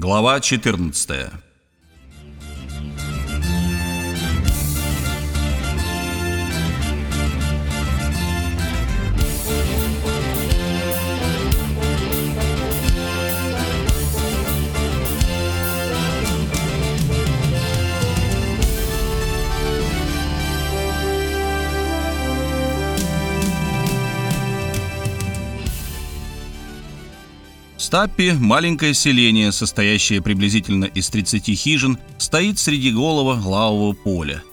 Глава 14 Стаппи, маленькое селение, состоящее приблизительно из 30 хижин, стоит среди голого лавового поля,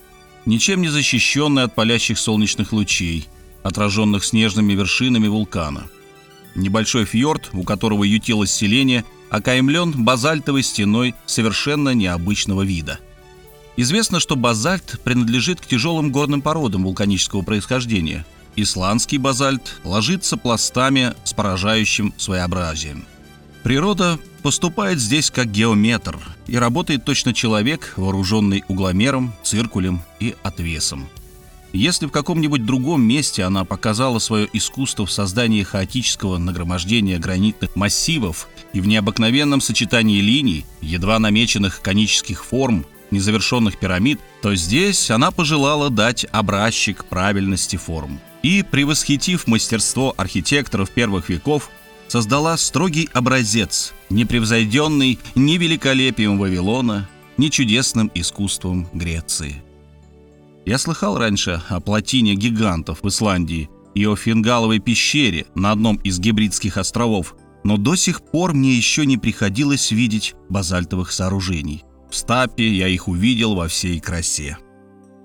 ничем не защищенное от палящих солнечных лучей, отраженных снежными вершинами вулкана. Небольшой фьорд, у которого ютилось селение, окаймлен базальтовой стеной совершенно необычного вида. Известно, что базальт принадлежит к тяжелым горным породам вулканического происхождения. Исландский базальт ложится пластами с поражающим своеобразием – Природа поступает здесь как геометр и работает точно человек, вооруженный угломером, циркулем и отвесом. Если в каком-нибудь другом месте она показала свое искусство в создании хаотического нагромождения гранитных массивов и в необыкновенном сочетании линий, едва намеченных конических форм, незавершенных пирамид, то здесь она пожелала дать образчик правильности форм. И, превосхитив мастерство архитекторов первых веков, создала строгий образец, непревзойденный ни великолепием Вавилона, ни чудесным искусством Греции. Я слыхал раньше о плотине гигантов в Исландии и о фингаловой пещере на одном из гибридских островов, но до сих пор мне еще не приходилось видеть базальтовых сооружений. В Стапе я их увидел во всей красе.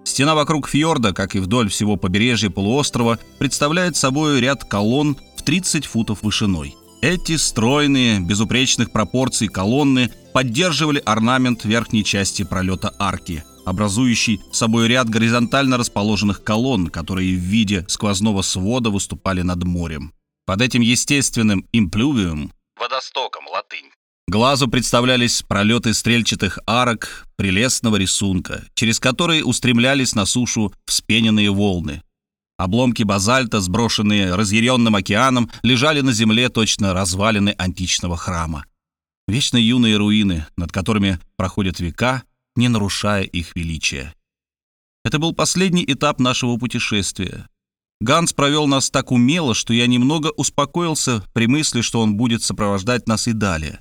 Стена вокруг фьорда, как и вдоль всего побережья полуострова, представляет собой ряд колонн в 30 футов вышиной. Эти стройные, безупречных пропорций колонны поддерживали орнамент верхней части пролета арки, образующий собой ряд горизонтально расположенных колонн, которые в виде сквозного свода выступали над морем. Под этим естественным имплювиум, водостоком латынь, глазу представлялись пролеты стрельчатых арок прелестного рисунка, через которые устремлялись на сушу вспененные волны, Обломки базальта, сброшенные разъяренным океаном, лежали на земле точно развалины античного храма. Вечно юные руины, над которыми проходят века, не нарушая их величия. Это был последний этап нашего путешествия. Ганс провел нас так умело, что я немного успокоился при мысли, что он будет сопровождать нас и далее.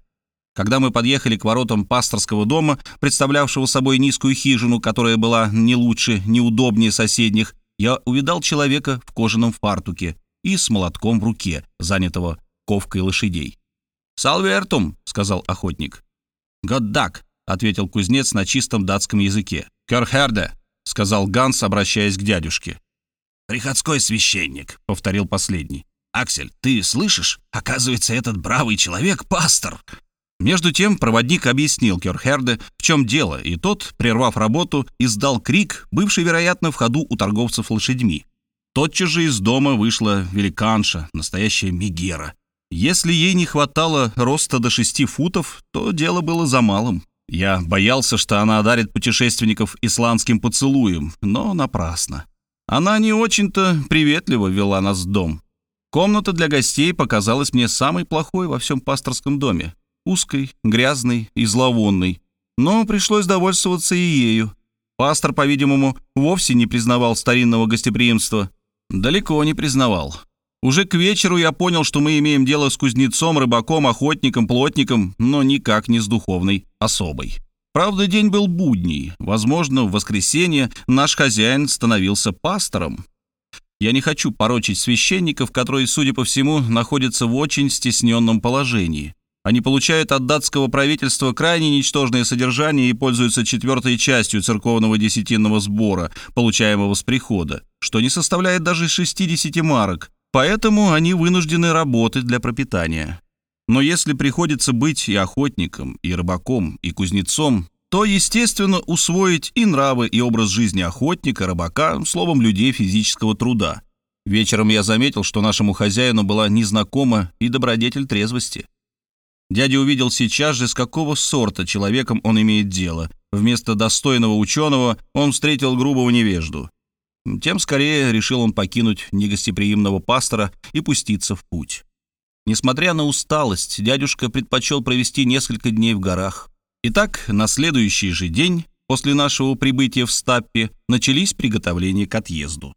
Когда мы подъехали к воротам пасторского дома, представлявшего собой низкую хижину, которая была не лучше, не удобнее соседних, я увидал человека в кожаном фартуке и с молотком в руке, занятого ковкой лошадей. «Салвертум», — сказал охотник. «Годдак», — ответил кузнец на чистом датском языке. «Кёрхерде», — сказал Ганс, обращаясь к дядюшке. «Приходской священник», — повторил последний. «Аксель, ты слышишь? Оказывается, этот бравый человек — пастор. Между тем проводник объяснил Кёрхерде, в чем дело, и тот, прервав работу, издал крик, бывший, вероятно, в ходу у торговцев лошадьми. Тотчас же из дома вышла великанша, настоящая Мегера. Если ей не хватало роста до шести футов, то дело было за малым. Я боялся, что она одарит путешественников исландским поцелуем, но напрасно. Она не очень-то приветливо вела нас в дом. Комната для гостей показалась мне самой плохой во всем пасторском доме узкой, грязной и зловонной. Но пришлось довольствоваться и ею. Пастор, по-видимому, вовсе не признавал старинного гостеприимства. Далеко не признавал. Уже к вечеру я понял, что мы имеем дело с кузнецом, рыбаком, охотником, плотником, но никак не с духовной особой. Правда, день был будний. Возможно, в воскресенье наш хозяин становился пастором. Я не хочу порочить священников, которые, судя по всему, находятся в очень стесненном положении. Они получают от датского правительства крайне ничтожное содержание и пользуются четвертой частью церковного десятинного сбора, получаемого с прихода, что не составляет даже 60 марок, поэтому они вынуждены работать для пропитания. Но если приходится быть и охотником, и рыбаком, и кузнецом, то, естественно, усвоить и нравы, и образ жизни охотника, рыбака, словом, людей физического труда. Вечером я заметил, что нашему хозяину была незнакома и добродетель трезвости. Дядя увидел сейчас же, с какого сорта человеком он имеет дело. Вместо достойного ученого он встретил грубого невежду. Тем скорее решил он покинуть негостеприимного пастора и пуститься в путь. Несмотря на усталость, дядюшка предпочел провести несколько дней в горах. Итак, на следующий же день, после нашего прибытия в Стаппе, начались приготовления к отъезду.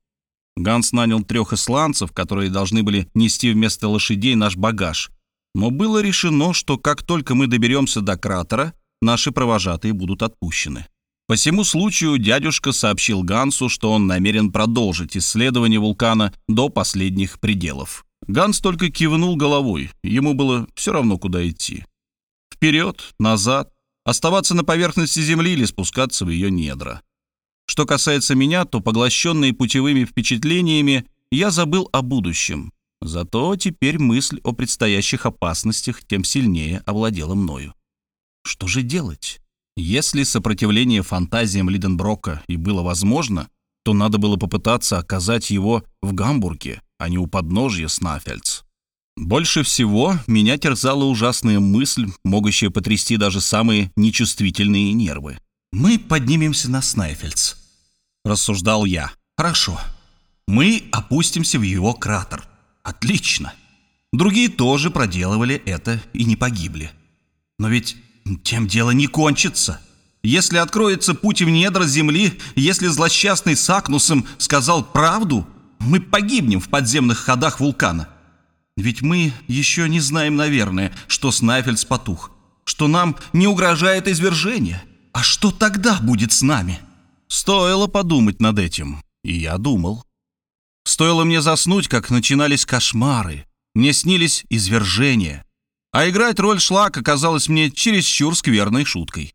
Ганс нанял трех исландцев, которые должны были нести вместо лошадей наш багаж. Но было решено, что как только мы доберемся до кратера, наши провожатые будут отпущены. По всему случаю дядюшка сообщил Гансу, что он намерен продолжить исследование вулкана до последних пределов. Ганс только кивнул головой, ему было все равно, куда идти. Вперед, назад, оставаться на поверхности Земли или спускаться в ее недра. Что касается меня, то, поглощенный путевыми впечатлениями, я забыл о будущем. Зато теперь мысль о предстоящих опасностях тем сильнее овладела мною. Что же делать? Если сопротивление фантазиям Лиденброка и было возможно, то надо было попытаться оказать его в Гамбурге, а не у подножья Снафельдс. Больше всего меня терзала ужасная мысль, могущая потрясти даже самые нечувствительные нервы. «Мы поднимемся на Снайфельдс», — рассуждал я. «Хорошо. Мы опустимся в его кратер. Отлично. Другие тоже проделывали это и не погибли. Но ведь тем дело не кончится. Если откроется путь в недра земли, если злосчастный Сакнусом сказал правду, мы погибнем в подземных ходах вулкана. Ведь мы еще не знаем, наверное, что Снайфельдс потух, что нам не угрожает извержение». А что тогда будет с нами? Стоило подумать над этим, и я думал. Стоило мне заснуть, как начинались кошмары. Мне снились извержения. А играть роль шлак оказалась мне чересчур скверной шуткой.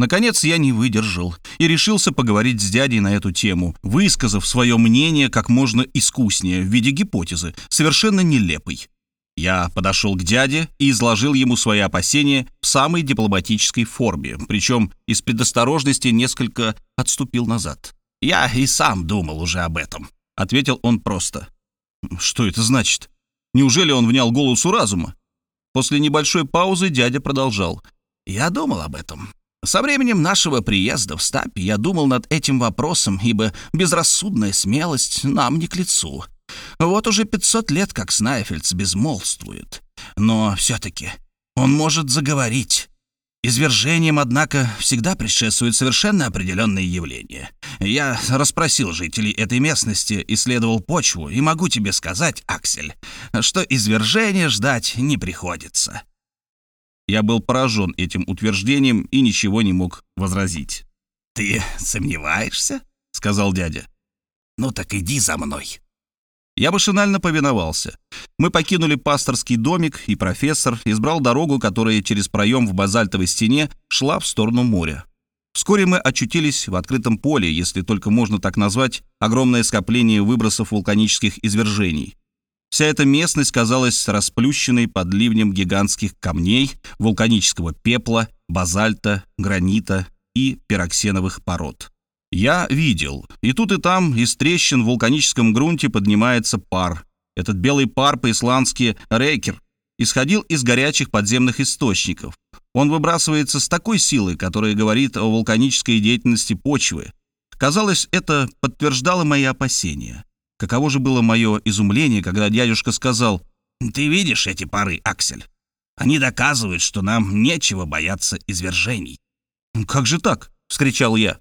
Наконец я не выдержал и решился поговорить с дядей на эту тему, высказав свое мнение как можно искуснее в виде гипотезы, совершенно нелепой. Я подошел к дяде и изложил ему свои опасения в самой дипломатической форме, причем из предосторожности несколько отступил назад. «Я и сам думал уже об этом», — ответил он просто. «Что это значит? Неужели он внял голосу разума?» После небольшой паузы дядя продолжал. «Я думал об этом. Со временем нашего приезда в Стапе я думал над этим вопросом, ибо безрассудная смелость нам не к лицу. Вот уже 500 лет, как Снайфельдс безмолвствует. Но все-таки он может заговорить. Извержением, однако, всегда предшествует совершенно определенные явления. Я расспросил жителей этой местности, исследовал почву, и могу тебе сказать, Аксель, что извержения ждать не приходится. Я был поражен этим утверждением и ничего не мог возразить. «Ты сомневаешься?» — сказал дядя. «Ну так иди за мной». Я машинально повиновался. Мы покинули пасторский домик, и профессор избрал дорогу, которая через проем в базальтовой стене шла в сторону моря. Вскоре мы очутились в открытом поле, если только можно так назвать, огромное скопление выбросов вулканических извержений. Вся эта местность казалась расплющенной под ливнем гигантских камней, вулканического пепла, базальта, гранита и пироксеновых пород. Я видел. И тут и там из трещин в вулканическом грунте поднимается пар. Этот белый пар по-исландски «рейкер» исходил из горячих подземных источников. Он выбрасывается с такой силой, которая говорит о вулканической деятельности почвы. Казалось, это подтверждало мои опасения. Каково же было мое изумление, когда дядюшка сказал, «Ты видишь эти пары, Аксель? Они доказывают, что нам нечего бояться извержений». «Как же так?» — вскричал я.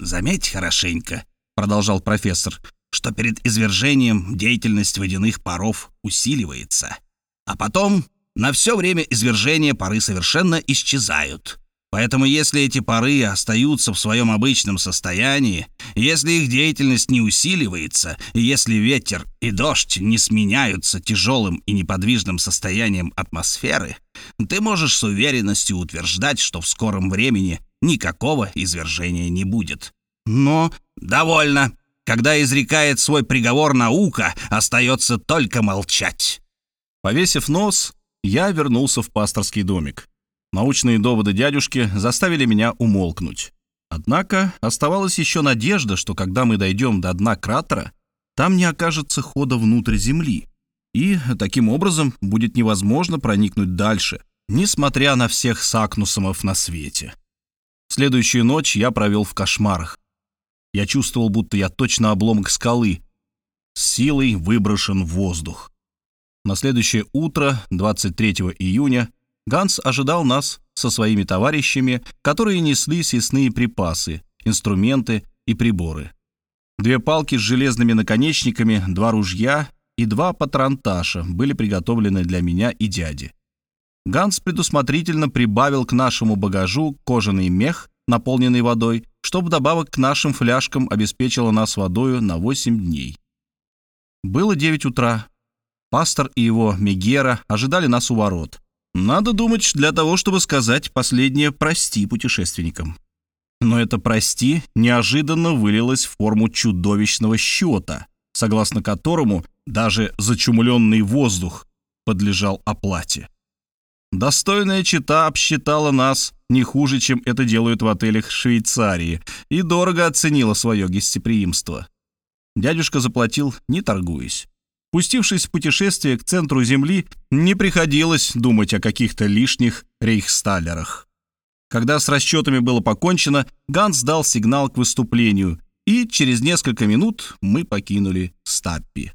«Заметь хорошенько», — продолжал профессор, «что перед извержением деятельность водяных паров усиливается, а потом на все время извержения пары совершенно исчезают. Поэтому если эти пары остаются в своем обычном состоянии, если их деятельность не усиливается, и если ветер и дождь не сменяются тяжелым и неподвижным состоянием атмосферы, ты можешь с уверенностью утверждать, что в скором времени никакого извержения не будет. Но довольно. Когда изрекает свой приговор наука, остается только молчать. Повесив нос, я вернулся в пасторский домик. Научные доводы дядюшки заставили меня умолкнуть. Однако оставалась еще надежда, что когда мы дойдем до дна кратера, там не окажется хода внутрь Земли, и таким образом будет невозможно проникнуть дальше, несмотря на всех сакнусомов на свете. Следующую ночь я провел в кошмарах. Я чувствовал, будто я точно обломок скалы, с силой выброшен в воздух. На следующее утро, 23 июня, Ганс ожидал нас со своими товарищами, которые несли съестные припасы, инструменты и приборы. Две палки с железными наконечниками, два ружья и два патронташа были приготовлены для меня и дяди. Ганс предусмотрительно прибавил к нашему багажу кожаный мех, наполненный водой, что вдобавок к нашим фляжкам обеспечило нас водою на 8 дней. Было 9 утра. Пастор и его Мегера ожидали нас у ворот. Надо думать, для того, чтобы сказать последнее «прости» путешественникам. Но это «прости» неожиданно вылилось в форму чудовищного счета, согласно которому даже зачумленный воздух подлежал оплате. Достойная чита обсчитала нас не хуже, чем это делают в отелях Швейцарии, и дорого оценила свое гостеприимство. Дядюшка заплатил, не торгуясь. Пустившись в путешествие к центру Земли, не приходилось думать о каких-то лишних рейхсталлерах. Когда с расчетами было покончено, Ганс дал сигнал к выступлению, и через несколько минут мы покинули Стаппи.